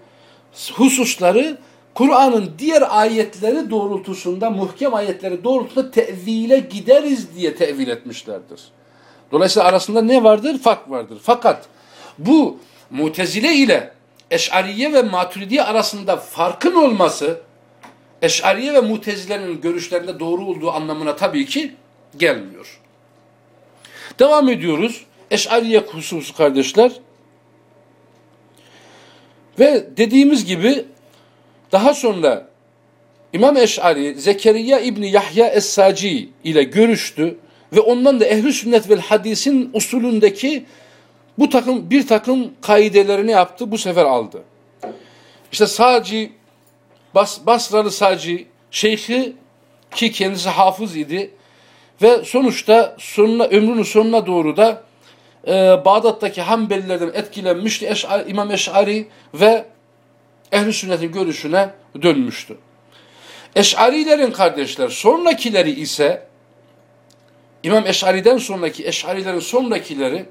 hususları Kur'an'ın diğer ayetleri doğrultusunda, muhkem ayetleri doğrultusunda tevile gideriz diye tevil etmişlerdir. Dolayısıyla arasında ne vardır? Fark vardır. Fakat bu mutezile ile eşariye ve maturidiye arasında farkın olması eşariye ve mutezilerin görüşlerinde doğru olduğu anlamına tabii ki gelmiyor. Devam ediyoruz. Eş'ariye hususu kardeşler. Ve dediğimiz gibi daha sonra İmam Eş'ari Zekeriya İbni Yahya Es-Saci ile görüştü ve ondan da ehli sünnet vel hadisin usulündeki bu takım bir takım kaidelerini yaptı. Bu sefer aldı. İşte Saci Bas, Basralı Saci şeyhi ki kendisi hafız idi ve sonuçta sonuna ömrünün sonuna doğru da e, Bağdat'taki Hanbelilerden etkilenmişti Eş'ari, İmam Eş'ari ve ehl Sünnet'in görüşüne dönmüştü. Eş'arilerin kardeşler sonrakileri ise İmam Eş'ari'den sonraki Eş'arilerin sonrakileri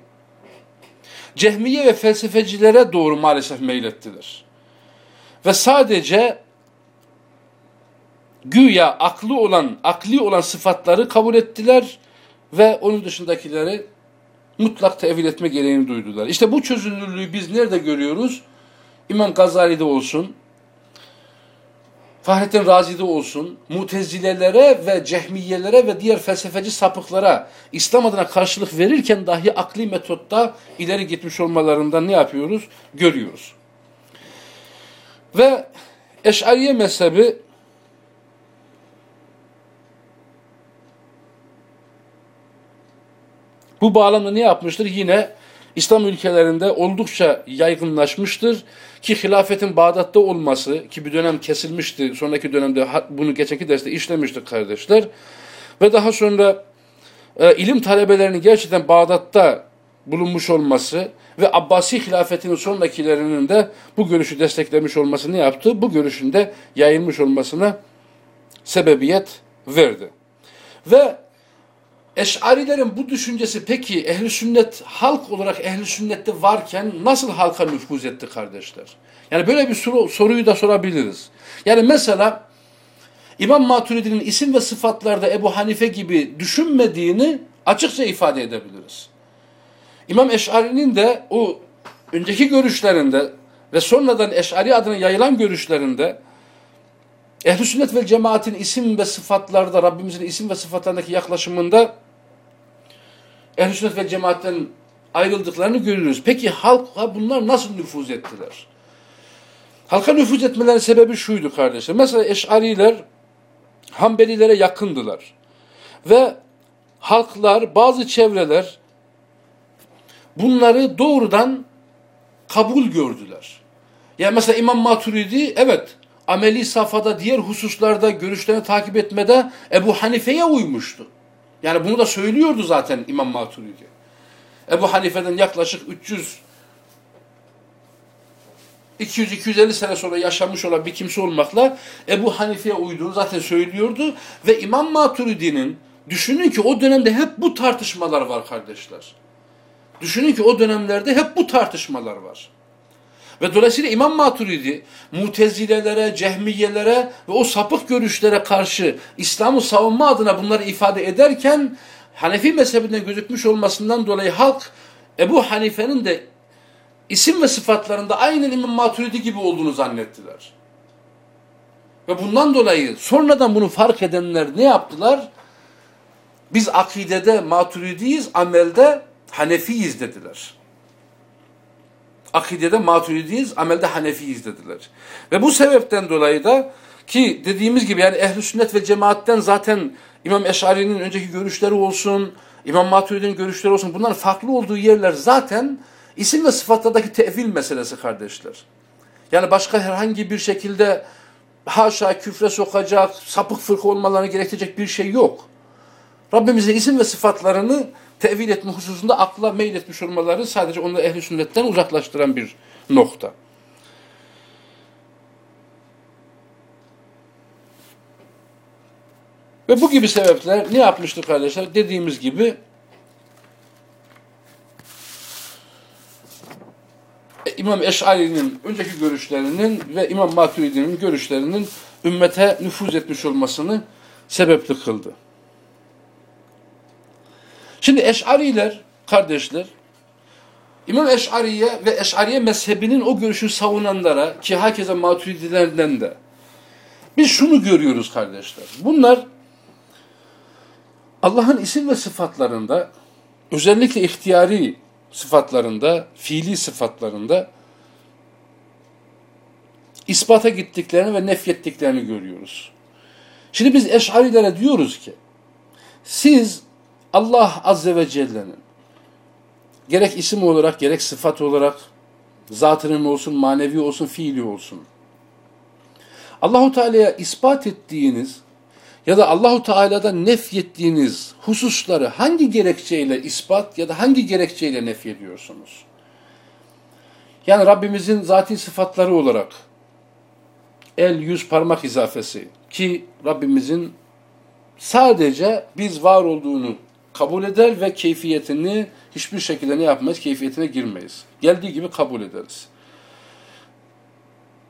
cehmiye ve felsefecilere doğru maalesef meylettiler. Ve sadece güya aklı olan, akli olan sıfatları kabul ettiler ve onun dışındakileri mutlak tevil etme gereğini duydular. İşte bu çözünürlüğü biz nerede görüyoruz? İmam Gazali'de olsun, Fahrettin Razi'de olsun, mutezilelere ve cehmiyelere ve diğer felsefeci sapıklara İslam adına karşılık verirken dahi akli metotta ileri gitmiş olmalarından ne yapıyoruz? Görüyoruz. Ve Eş'ariye mezhebi bu bağlamda ne yapmıştır? Yine İslam ülkelerinde oldukça yaygınlaşmıştır ki hilafetin Bağdat'ta olması ki bir dönem kesilmişti. Sonraki dönemde bunu geçenki derste işlemiştik kardeşler. Ve daha sonra e, ilim talebelerinin gerçekten Bağdat'ta bulunmuş olması ve Abbasi hilafetinin sonrakilerinin de bu görüşü desteklemiş olması ne yaptı? Bu görüşünde yayılmış olmasına sebebiyet verdi. Ve Eş'arilerin bu düşüncesi peki ehli sünnet halk olarak ehli sünnette varken nasıl halka nüfuz etti kardeşler? Yani böyle bir soru, soruyu da sorabiliriz. Yani mesela İmam Maturidi'nin isim ve sıfatlarda Ebu Hanife gibi düşünmediğini açıkça ifade edebiliriz. İmam Eş'ari'nin de o önceki görüşlerinde ve sonradan Eş'ari adına yayılan görüşlerinde Ehl-i Sünnet ve Cemaat'in isim ve sıfatlarda, Rabbimizin isim ve sıfatlarındaki yaklaşımında Ehl-i Sünnet ve Cemaat'ten ayrıldıklarını görüyoruz. Peki halka bunlar nasıl nüfuz ettiler? Halka nüfuz etmelerinin sebebi şuydu kardeşler. Mesela Eş'ariler Hanbelilere yakındılar. Ve halklar, bazı çevreler bunları doğrudan kabul gördüler. Yani mesela İmam Maturidi evet ameli safhada diğer hususlarda görüşlerini takip etmede Ebu Hanife'ye uymuştu. Yani bunu da söylüyordu zaten İmam Maturidi. Ebu Hanife'den yaklaşık 300 200-250 sene sonra yaşamış olan bir kimse olmakla Ebu Hanife'ye uyduğunu zaten söylüyordu. Ve İmam Maturidi'nin düşünün ki o dönemde hep bu tartışmalar var kardeşler. Düşünün ki o dönemlerde hep bu tartışmalar var. Ve dolayısıyla İmam Maturidi mutezilelere, cehmiyelere ve o sapık görüşlere karşı İslam'ı savunma adına bunları ifade ederken Hanefi mezhebinden gözükmüş olmasından dolayı halk Ebu Hanife'nin de isim ve sıfatlarında aynen İmam Maturidi gibi olduğunu zannettiler. Ve bundan dolayı sonradan bunu fark edenler ne yaptılar? Biz akidede maturidiyiz, amelde Hanefiyiz dediler. Akidede maturidiyiz, amelde Hanefiyiz dediler. Ve bu sebepten dolayı da ki dediğimiz gibi yani ehl sünnet ve cemaatten zaten İmam Eş'ari'nin önceki görüşleri olsun, İmam Maturidi'nin görüşleri olsun bunların farklı olduğu yerler zaten isim ve sıfatlardaki tevil meselesi kardeşler. Yani başka herhangi bir şekilde haşa küfre sokacak, sapık fırka olmalarını gerektirecek bir şey yok. Rabbimizin isim ve sıfatlarını tevil etme hususunda akla meyletmiş olmaları sadece onları ehli sünnetten uzaklaştıran bir nokta. Ve bu gibi sebepler ne yapmıştır kardeşler? Dediğimiz gibi İmam Eş'ari'nin önceki görüşlerinin ve İmam Maturidi'nin görüşlerinin ümmete nüfuz etmiş olmasını sebepli kıldı. Şimdi Eş'ariler, kardeşler, İmam Eş'ariye ve Eş'ariye mezhebinin o görüşü savunanlara ki hakeza maturidilerden de biz şunu görüyoruz kardeşler. Bunlar Allah'ın isim ve sıfatlarında özellikle ihtiyari sıfatlarında, fiili sıfatlarında ispata gittiklerini ve nefyettiklerini görüyoruz. Şimdi biz eşarilere diyoruz ki siz Allah Azze ve Celle'nin gerek isim olarak gerek sıfat olarak zatının olsun, manevi olsun, fiili olsun. Allahu Teala'ya ispat ettiğiniz ya da Allahu Teala'da nefyettiğiniz hususları hangi gerekçeyle ispat ya da hangi gerekçeyle nefyediyorsunuz? Yani Rabbimizin zati sıfatları olarak el, yüz, parmak izafesi ki Rabbimizin sadece biz var olduğunu kabul eder ve keyfiyetini hiçbir şekilde ne yapmayız? Keyfiyetine girmeyiz. Geldiği gibi kabul ederiz.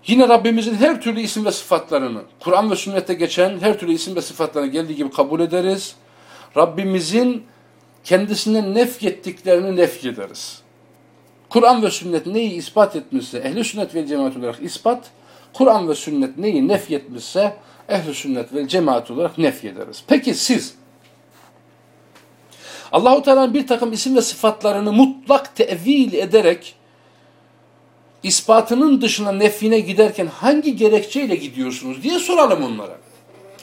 Yine Rabbimizin her türlü isim ve sıfatlarını, Kur'an ve sünnette geçen her türlü isim ve sıfatlarını geldiği gibi kabul ederiz. Rabbimizin kendisinden nefyettiklerini nefyederiz. Kur'an ve sünnet neyi ispat etmişse, ehli sünnet ve cemaat olarak ispat, Kur'an ve sünnet neyi nefyetmişse, ehli sünnet ve cemaat olarak nefyederiz. Peki siz, Allahu Teala'nın bir takım isim ve sıfatlarını mutlak tevil ederek ispatının dışına nefine giderken hangi gerekçeyle gidiyorsunuz diye soralım onlara.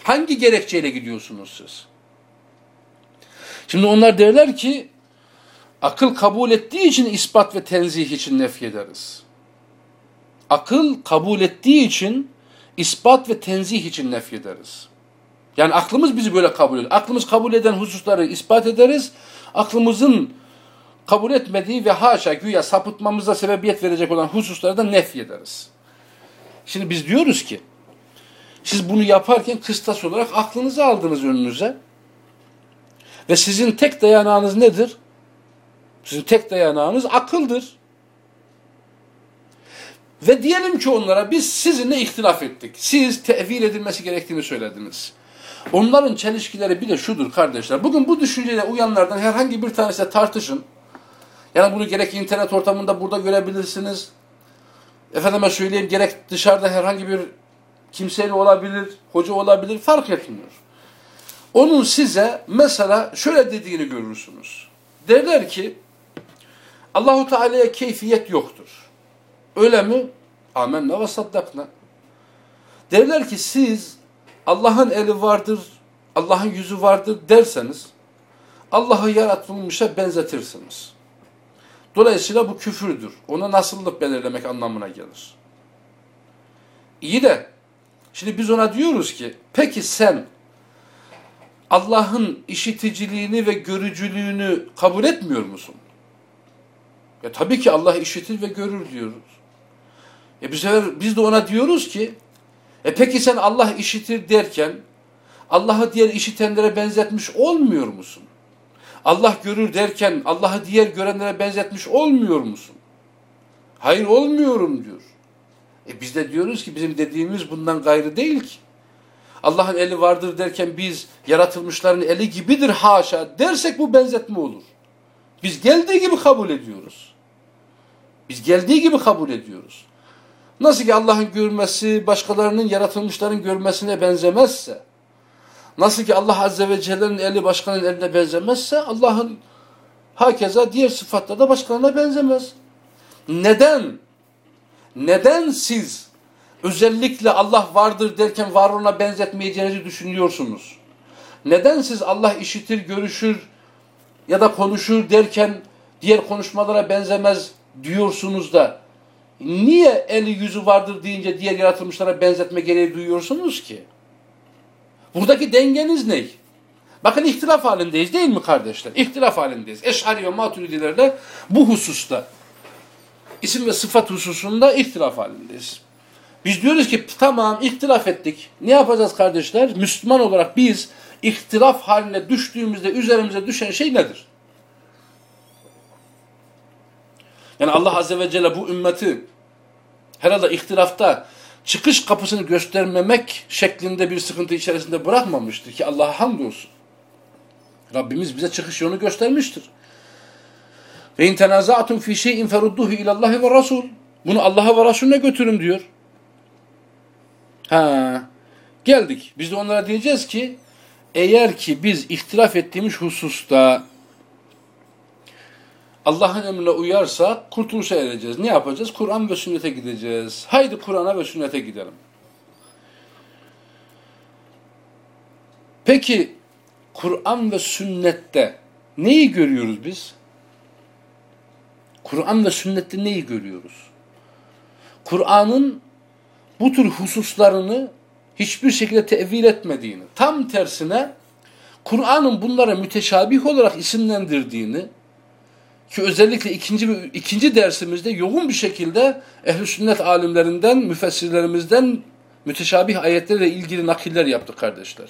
Hangi gerekçeyle gidiyorsunuz siz? Şimdi onlar derler ki akıl kabul ettiği için ispat ve tenzih için nef ederiz. Akıl kabul ettiği için ispat ve tenzih için nef ederiz. Yani aklımız bizi böyle kabul ediyor. Aklımız kabul eden hususları ispat ederiz. Aklımızın kabul etmediği ve haşa güya sapıtmamıza sebebiyet verecek olan hususları da nefy ederiz. Şimdi biz diyoruz ki siz bunu yaparken kıstas olarak aklınızı aldınız önünüze. Ve sizin tek dayanağınız nedir? Sizin tek dayanağınız akıldır. Ve diyelim ki onlara biz sizinle ihtilaf ettik. Siz tevil edilmesi gerektiğini söylediniz. Onların çelişkileri bir de şudur kardeşler. Bugün bu düşünceyle uyanlardan herhangi bir tanesiyle tartışın. Yani bunu gerek internet ortamında burada görebilirsiniz. Efendime söyleyeyim gerek dışarıda herhangi bir kimseyle olabilir, hoca olabilir fark etmiyor. Onun size mesela şöyle dediğini görürsünüz. Derler ki Allahu Teala'ya keyfiyet yoktur. Öyle mi? Amenna ve saddakna. Derler ki siz Allah'ın eli vardır, Allah'ın yüzü vardır derseniz Allah'ı yaratılmışa benzetirsiniz. Dolayısıyla bu küfürdür. Ona nasıllık belirlemek anlamına gelir. İyi de şimdi biz ona diyoruz ki peki sen Allah'ın işiticiliğini ve görücülüğünü kabul etmiyor musun? Ya tabii ki Allah işitir ve görür diyoruz. E biz, biz de ona diyoruz ki e peki sen Allah işitir derken Allah'ı diğer işitenlere benzetmiş olmuyor musun? Allah görür derken Allah'ı diğer görenlere benzetmiş olmuyor musun? Hayır olmuyorum diyor. E biz de diyoruz ki bizim dediğimiz bundan gayrı değil ki. Allah'ın eli vardır derken biz yaratılmışların eli gibidir haşa dersek bu benzetme olur. Biz geldiği gibi kabul ediyoruz. Biz geldiği gibi kabul ediyoruz. Nasıl ki Allah'ın görmesi başkalarının yaratılmışların görmesine benzemezse, nasıl ki Allah Azze ve Celle'nin eli başkanın eline benzemezse, Allah'ın hakeza diğer sıfatlarda da başkalarına benzemez. Neden? Neden siz özellikle Allah vardır derken varlığına benzetmeyeceğinizi düşünüyorsunuz? Neden siz Allah işitir, görüşür ya da konuşur derken diğer konuşmalara benzemez diyorsunuz da niye eli yüzü vardır deyince diğer yaratılmışlara benzetme gereği duyuyorsunuz ki? Buradaki dengeniz ne? Bakın ihtilaf halindeyiz değil mi kardeşler? İhtilaf halindeyiz. Eş'ari ve maturidilerle bu hususta isim ve sıfat hususunda ihtilaf halindeyiz. Biz diyoruz ki tamam ihtilaf ettik. Ne yapacağız kardeşler? Müslüman olarak biz ihtilaf haline düştüğümüzde üzerimize düşen şey nedir? Yani Allah Azze ve Celle bu ümmeti herhalde ihtilafta çıkış kapısını göstermemek şeklinde bir sıkıntı içerisinde bırakmamıştır ki Allah'a hamdolsun. Rabbimiz bize çıkış yolunu göstermiştir. Ve in tenaza'tum fi şey'in ferudduhu ilallahi ve rasul. Bunu Allah'a ve Resulüne götürün diyor. Ha, geldik. Biz de onlara diyeceğiz ki eğer ki biz ihtilaf ettiğimiz hususta Allah'ın emrine uyarsa kurtuluşa ereceğiz. Ne yapacağız? Kur'an ve sünnete gideceğiz. Haydi Kur'an'a ve sünnete gidelim. Peki Kur'an ve sünnette neyi görüyoruz biz? Kur'an ve sünnette neyi görüyoruz? Kur'an'ın bu tür hususlarını hiçbir şekilde tevil etmediğini, tam tersine Kur'an'ın bunlara müteşabih olarak isimlendirdiğini ki özellikle ikinci ikinci dersimizde yoğun bir şekilde ehl sünnet alimlerinden, müfessirlerimizden müteşabih ayetlerle ilgili nakiller yaptık kardeşler.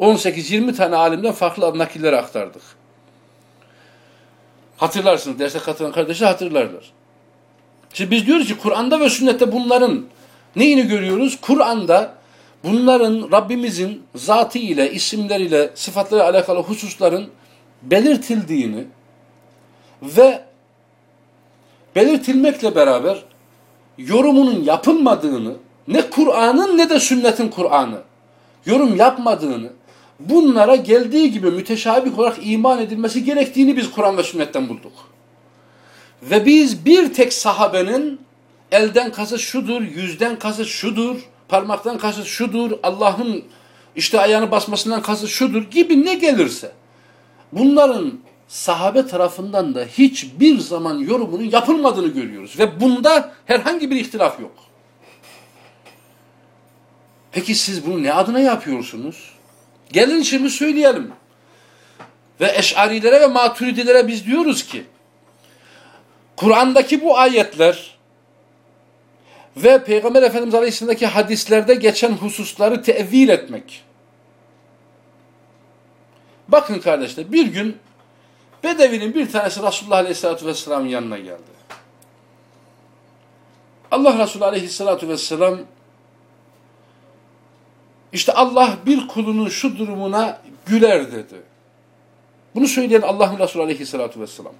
18-20 tane alimden farklı nakiller aktardık. Hatırlarsınız, derse katılan kardeşler hatırlarlar. Şimdi biz diyoruz ki Kur'an'da ve sünnette bunların neyini görüyoruz? Kur'an'da bunların Rabbimizin zatı ile, isimleriyle, sıfatlarıyla alakalı hususların belirtildiğini ve belirtilmekle beraber yorumunun yapılmadığını, ne Kur'an'ın ne de sünnetin Kur'an'ı yorum yapmadığını, bunlara geldiği gibi müteşabih olarak iman edilmesi gerektiğini biz Kur'an ve sünnetten bulduk. Ve biz bir tek sahabenin elden kasıt şudur, yüzden kasıt şudur, parmaktan kasıt şudur, Allah'ın işte ayağını basmasından kasıt şudur gibi ne gelirse bunların sahabe tarafından da hiçbir zaman yorumunun yapılmadığını görüyoruz. Ve bunda herhangi bir ihtilaf yok. Peki siz bunu ne adına yapıyorsunuz? Gelin şimdi söyleyelim. Ve eşarilere ve maturidilere biz diyoruz ki Kur'an'daki bu ayetler ve Peygamber Efendimiz Aleyhisselam'daki hadislerde geçen hususları tevil etmek. Bakın kardeşler bir gün Bedevinin bir tanesi Resulullah Aleyhisselatü Vesselam'ın yanına geldi. Allah Resulü Aleyhisselatü Vesselam işte Allah bir kulunun şu durumuna güler dedi. Bunu söyleyen Allah'ın Resulü Aleyhisselatü Vesselam.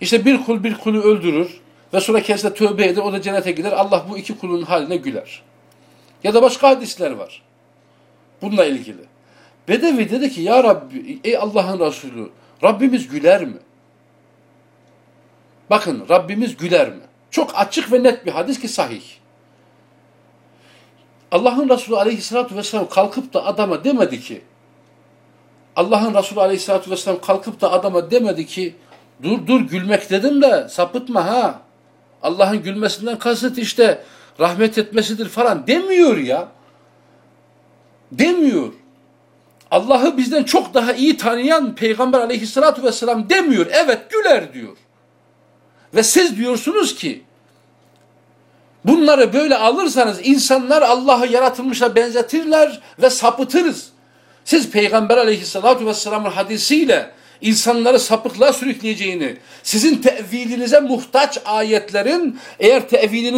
İşte bir kul bir kulu öldürür ve sonra kendisine tövbe eder, o da cennete gider. Allah bu iki kulun haline güler. Ya da başka hadisler var. Bununla ilgili. Bedevi dedi ki ya Rabbi ey Allah'ın Resulü Rabbimiz güler mi? Bakın Rabbimiz güler mi? Çok açık ve net bir hadis ki sahih. Allah'ın Resulü aleyhissalatü vesselam kalkıp da adama demedi ki Allah'ın Resulü aleyhissalatü vesselam kalkıp da adama demedi ki dur dur gülmek dedim de sapıtma ha. Allah'ın gülmesinden kasıt işte rahmet etmesidir falan demiyor ya. Demiyor. Allah'ı bizden çok daha iyi tanıyan Peygamber aleyhissalatü vesselam demiyor. Evet güler diyor. Ve siz diyorsunuz ki bunları böyle alırsanız insanlar Allah'ı yaratılmışa benzetirler ve sapıtırız. Siz Peygamber aleyhissalatü vesselamın hadisiyle insanları sapıklığa sürükleyeceğini, sizin tevilinize muhtaç ayetlerin eğer teviliniz